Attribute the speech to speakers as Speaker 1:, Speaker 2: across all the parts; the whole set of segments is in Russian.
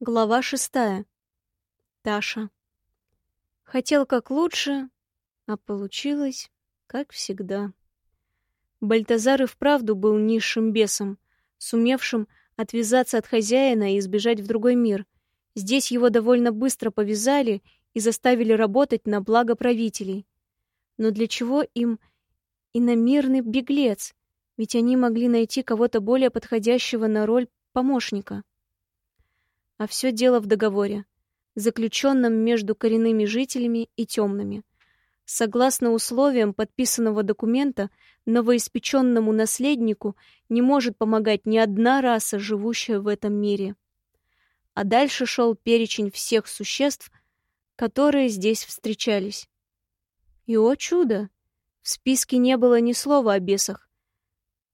Speaker 1: Глава шестая. Таша. Хотел как лучше, а получилось как всегда. Бальтазар и вправду был низшим бесом, сумевшим отвязаться от хозяина и избежать в другой мир. Здесь его довольно быстро повязали и заставили работать на благо правителей. Но для чего им иномирный беглец? Ведь они могли найти кого-то более подходящего на роль помощника. А все дело в договоре, заключенном между коренными жителями и темными. Согласно условиям подписанного документа, новоиспеченному наследнику не может помогать ни одна раса, живущая в этом мире. А дальше шел перечень всех существ, которые здесь встречались. И, о чудо! В списке не было ни слова о бесах.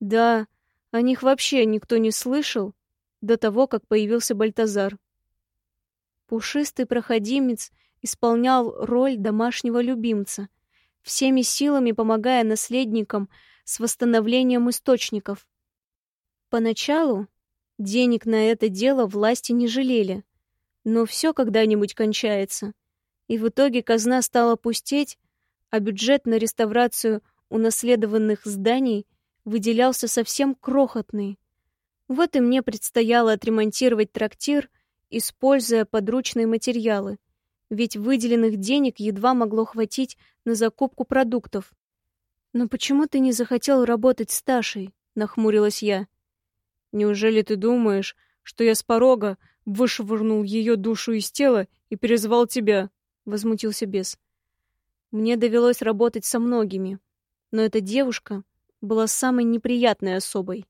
Speaker 1: Да, о них вообще никто не слышал, до того, как появился Бальтазар. Пушистый проходимец исполнял роль домашнего любимца, всеми силами помогая наследникам с восстановлением источников. Поначалу денег на это дело власти не жалели, но все когда-нибудь кончается, и в итоге казна стала пустеть, а бюджет на реставрацию унаследованных зданий выделялся совсем крохотный. Вот и мне предстояло отремонтировать трактир, используя подручные материалы, ведь выделенных денег едва могло хватить на закупку продуктов. «Но почему ты не захотел работать с Ташей?» — нахмурилась я. «Неужели ты думаешь, что я с порога вышвырнул ее душу из тела и перезвал тебя?» — возмутился бес. «Мне довелось работать со многими, но эта девушка была самой неприятной особой.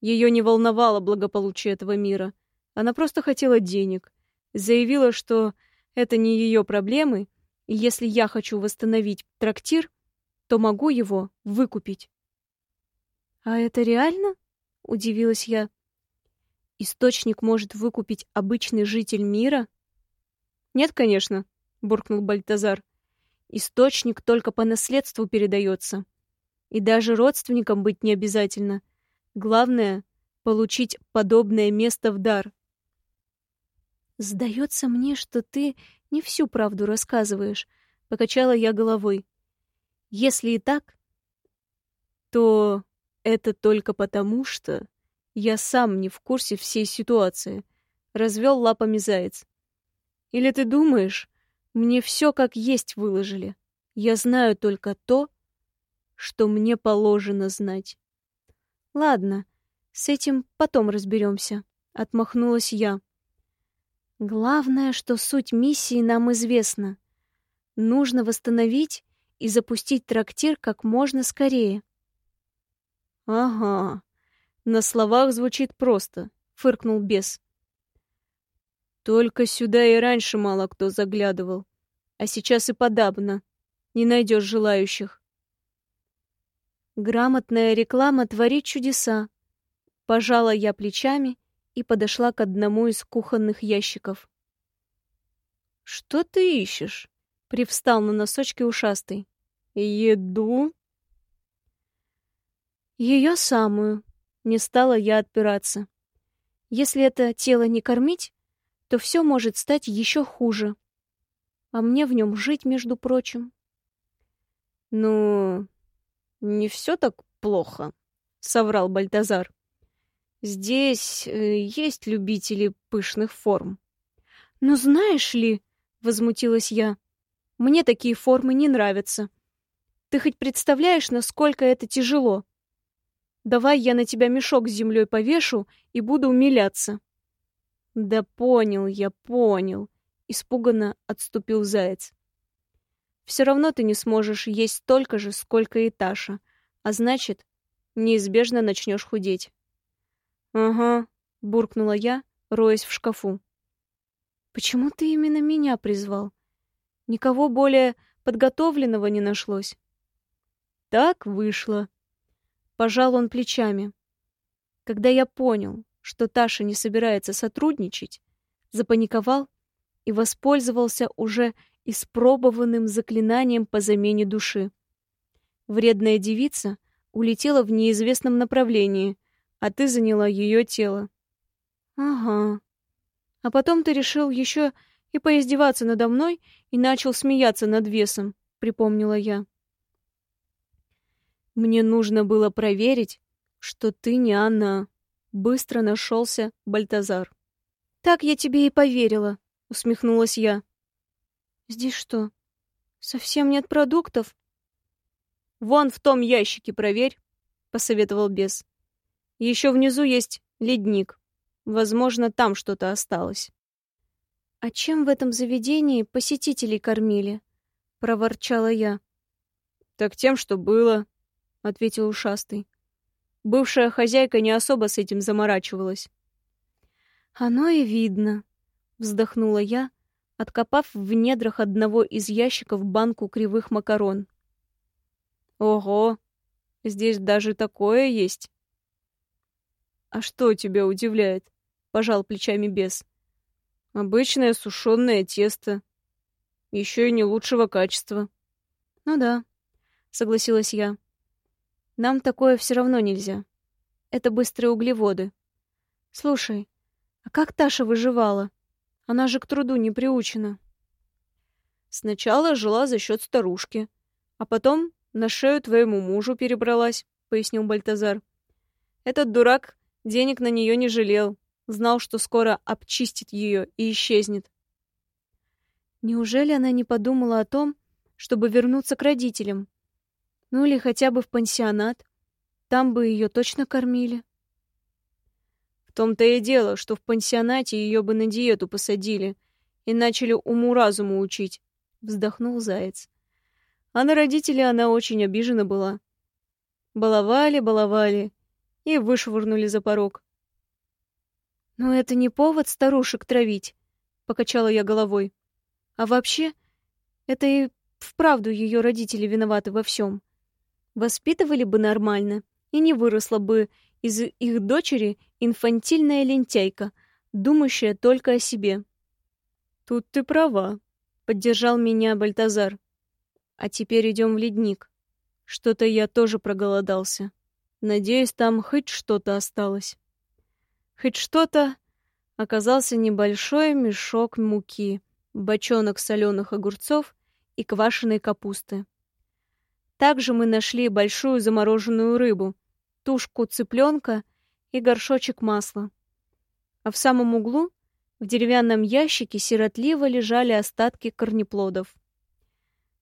Speaker 1: Ее не волновало благополучие этого мира. Она просто хотела денег. Заявила, что это не ее проблемы, и если я хочу восстановить трактир, то могу его выкупить. «А это реально?» — удивилась я. «Источник может выкупить обычный житель мира?» «Нет, конечно», — буркнул Бальтазар. «Источник только по наследству передается. И даже родственникам быть не обязательно. Главное — получить подобное место в дар. «Сдается мне, что ты не всю правду рассказываешь», — покачала я головой. «Если и так, то это только потому, что я сам не в курсе всей ситуации», — развел лапами заяц. «Или ты думаешь, мне все как есть выложили? Я знаю только то, что мне положено знать». Ладно, с этим потом разберемся, отмахнулась я. Главное, что суть миссии нам известна. Нужно восстановить и запустить трактир как можно скорее. Ага. На словах звучит просто, фыркнул бес. Только сюда и раньше мало кто заглядывал, а сейчас и подобно. Не найдешь желающих. Грамотная реклама творит чудеса. Пожала я плечами и подошла к одному из кухонных ящиков. «Что ты ищешь?» — привстал на носочки ушастый. «Еду?» «Ее самую», — не стала я отпираться. «Если это тело не кормить, то все может стать еще хуже. А мне в нем жить, между прочим». «Ну, «Не все так плохо», — соврал Бальтазар. «Здесь э, есть любители пышных форм». «Ну знаешь ли», — возмутилась я, — «мне такие формы не нравятся. Ты хоть представляешь, насколько это тяжело? Давай я на тебя мешок с землей повешу и буду умиляться». «Да понял я, понял», — испуганно отступил заяц. Все равно ты не сможешь есть столько же, сколько и Таша, а значит, неизбежно начнешь худеть. Ага, буркнула я, роясь в шкафу. Почему ты именно меня призвал? Никого более подготовленного не нашлось. Так вышло. Пожал он плечами. Когда я понял, что Таша не собирается сотрудничать, запаниковал и воспользовался уже испробованным заклинанием по замене души. Вредная девица улетела в неизвестном направлении, а ты заняла ее тело. Ага. А потом ты решил еще и поиздеваться надо мной и начал смеяться над весом, припомнила я. Мне нужно было проверить, что ты не она. Быстро нашелся Бальтазар. Так я тебе и поверила, усмехнулась я. Здесь что, совсем нет продуктов? Вон в том ящике проверь, посоветовал бес. Еще внизу есть ледник. Возможно, там что-то осталось. А чем в этом заведении посетителей кормили? проворчала я. Так тем, что было, ответил ушастый. Бывшая хозяйка не особо с этим заморачивалась. Оно и видно, вздохнула я, откопав в недрах одного из ящиков банку кривых макарон. Ого, здесь даже такое есть. А что тебя удивляет? пожал плечами бес. Обычное сушеное тесто, еще и не лучшего качества. Ну да, согласилась я. Нам такое все равно нельзя. Это быстрые углеводы. Слушай, а как Таша выживала? Она же к труду не приучена. Сначала жила за счет старушки, а потом на шею твоему мужу перебралась, пояснил Бальтазар. Этот дурак денег на нее не жалел, знал, что скоро обчистит ее и исчезнет. Неужели она не подумала о том, чтобы вернуться к родителям? Ну или хотя бы в пансионат? Там бы ее точно кормили. В том-то и дело, что в пансионате ее бы на диету посадили и начали уму-разуму учить, вздохнул заяц. А на родителей она очень обижена была. Баловали, баловали и вышвырнули за порог. «Но это не повод старушек травить», — покачала я головой. «А вообще, это и вправду ее родители виноваты во всем. Воспитывали бы нормально, и не выросла бы из их дочери инфантильная лентяйка, думающая только о себе. «Тут ты права», — поддержал меня Бальтазар. «А теперь идем в ледник. Что-то я тоже проголодался. Надеюсь, там хоть что-то осталось». Хоть что-то оказался небольшой мешок муки, бочонок соленых огурцов и квашеной капусты. Также мы нашли большую замороженную рыбу, тушку цыпленка и горшочек масла. А в самом углу, в деревянном ящике, сиротливо лежали остатки корнеплодов.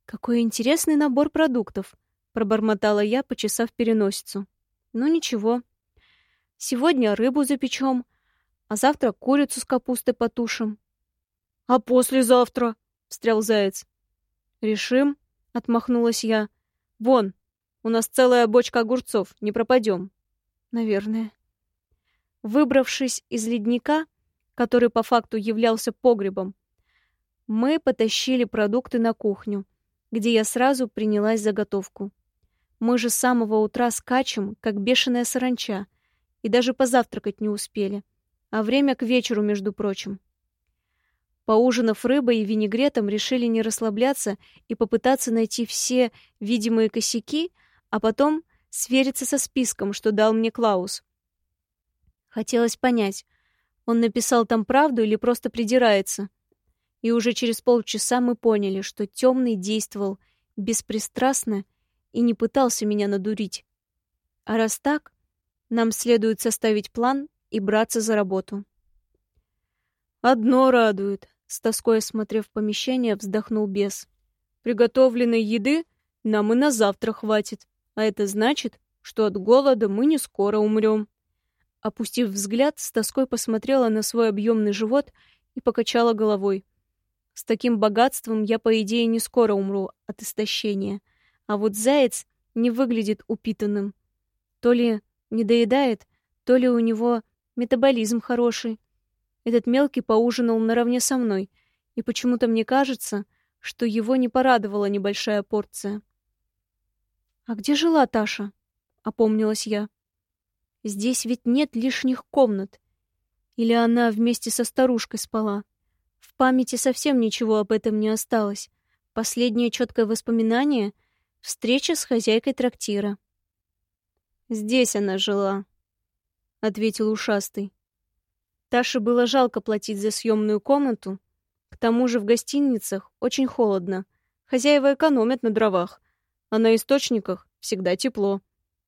Speaker 1: «Какой интересный набор продуктов!» — пробормотала я, почесав переносицу. «Ну ничего. Сегодня рыбу запечем, а завтра курицу с капустой потушим». «А послезавтра?» — встрял заяц. «Решим», — отмахнулась я. «Вон, у нас целая бочка огурцов, не пропадем. Наверное. Выбравшись из ледника, который по факту являлся погребом, мы потащили продукты на кухню, где я сразу принялась заготовку. Мы же с самого утра скачем, как бешеная саранча, и даже позавтракать не успели. А время к вечеру, между прочим. Поужинав рыбой и винегретом, решили не расслабляться и попытаться найти все видимые косяки, а потом свериться со списком, что дал мне Клаус. Хотелось понять, он написал там правду или просто придирается. И уже через полчаса мы поняли, что темный действовал беспристрастно и не пытался меня надурить. А раз так, нам следует составить план и браться за работу. «Одно радует», — с тоской осмотрев помещение, вздохнул бес. «Приготовленной еды нам и на завтра хватит. А это значит, что от голода мы не скоро умрем. Опустив взгляд, с тоской посмотрела на свой объемный живот и покачала головой. С таким богатством я, по идее, не скоро умру от истощения. А вот заяц не выглядит упитанным. То ли не доедает, то ли у него метаболизм хороший. Этот мелкий поужинал наравне со мной, и почему-то мне кажется, что его не порадовала небольшая порция. «А где жила Таша?» — опомнилась я. «Здесь ведь нет лишних комнат. Или она вместе со старушкой спала? В памяти совсем ничего об этом не осталось. Последнее четкое воспоминание — встреча с хозяйкой трактира». «Здесь она жила», — ответил ушастый. Таше было жалко платить за съемную комнату. К тому же в гостиницах очень холодно. Хозяева экономят на дровах, а на источниках всегда тепло.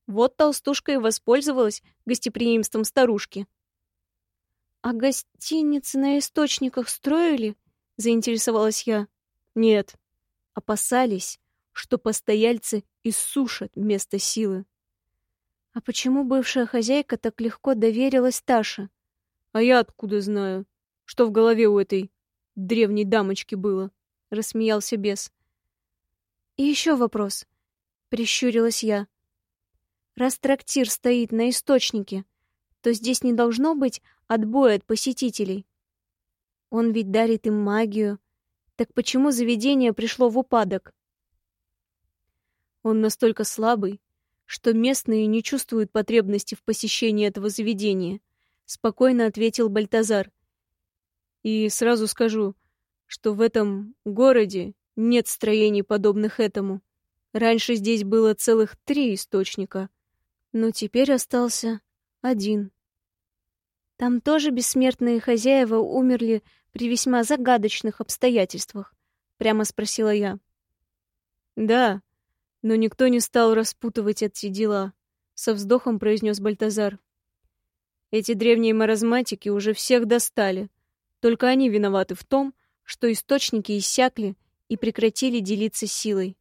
Speaker 1: Вот толстушка и воспользовалась гостеприимством старушки. «А гостиницы на источниках строили?» — заинтересовалась я. «Нет». Опасались, что постояльцы иссушат вместо силы. А почему бывшая хозяйка так легко доверилась Таше? А я откуда знаю, что в голове у этой древней дамочки было? Рассмеялся бес. И еще вопрос. Прищурилась я. Раз трактир стоит на источнике, то здесь не должно быть отбоя от посетителей. Он ведь дарит им магию. Так почему заведение пришло в упадок? Он настолько слабый, что местные не чувствуют потребности в посещении этого заведения, спокойно ответил Бальтазар. И сразу скажу, что в этом городе нет строений, подобных этому. Раньше здесь было целых три источника, но теперь остался один. Там тоже бессмертные хозяева умерли при весьма загадочных обстоятельствах, прямо спросила я. Да, но никто не стал распутывать эти дела, со вздохом произнес Бальтазар. Эти древние маразматики уже всех достали. Только они виноваты в том, что источники иссякли и прекратили делиться силой.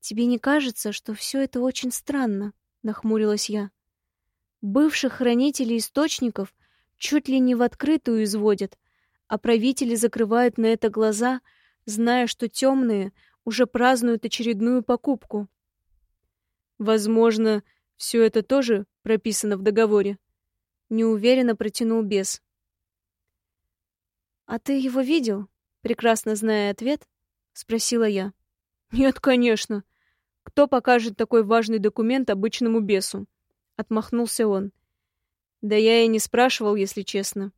Speaker 1: Тебе не кажется, что все это очень странно? нахмурилась я. Бывших хранителей источников чуть ли не в открытую изводят, а правители закрывают на это глаза, зная, что темные уже празднуют очередную покупку. Возможно, все это тоже прописано в договоре. Неуверенно протянул бес. А ты его видел? Прекрасно зная ответ, спросила я. Нет, конечно. Кто покажет такой важный документ обычному бесу? Отмахнулся он. Да я и не спрашивал, если честно.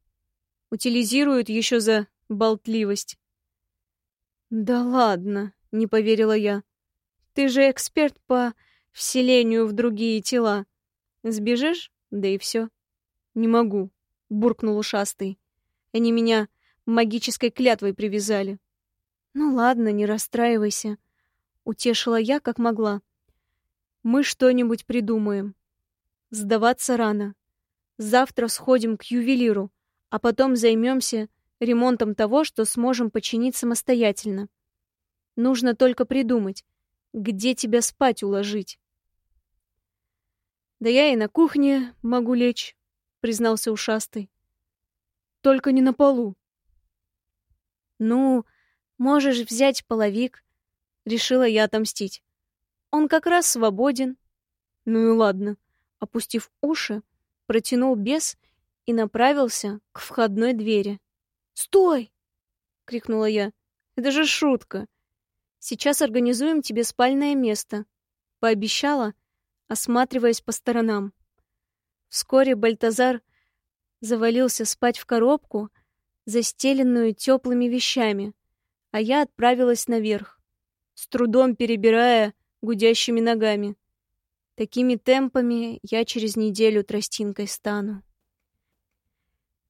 Speaker 1: Утилизируют еще за болтливость. Да ладно, не поверила я. Ты же эксперт по вселению в другие тела. Сбежишь? Да и все. Не могу, буркнул ушастый. Они меня магической клятвой привязали. Ну ладно, не расстраивайся, утешила я как могла. Мы что-нибудь придумаем. Сдаваться рано. Завтра сходим к ювелиру, а потом займемся ремонтом того, что сможем починить самостоятельно. Нужно только придумать, где тебя спать уложить. Да я и на кухне могу лечь, признался ушастый. Только не на полу. Ну, можешь взять половик, решила я отомстить. Он как раз свободен. Ну и ладно. Опустив уши, протянул бес и направился к входной двери. "Стой!" крикнула я. "Это же шутка. Сейчас организуем тебе спальное место, пообещала, осматриваясь по сторонам. Вскоре Бальтазар завалился спать в коробку, застеленную теплыми вещами, а я отправилась наверх, с трудом перебирая гудящими ногами. Такими темпами я через неделю тростинкой стану.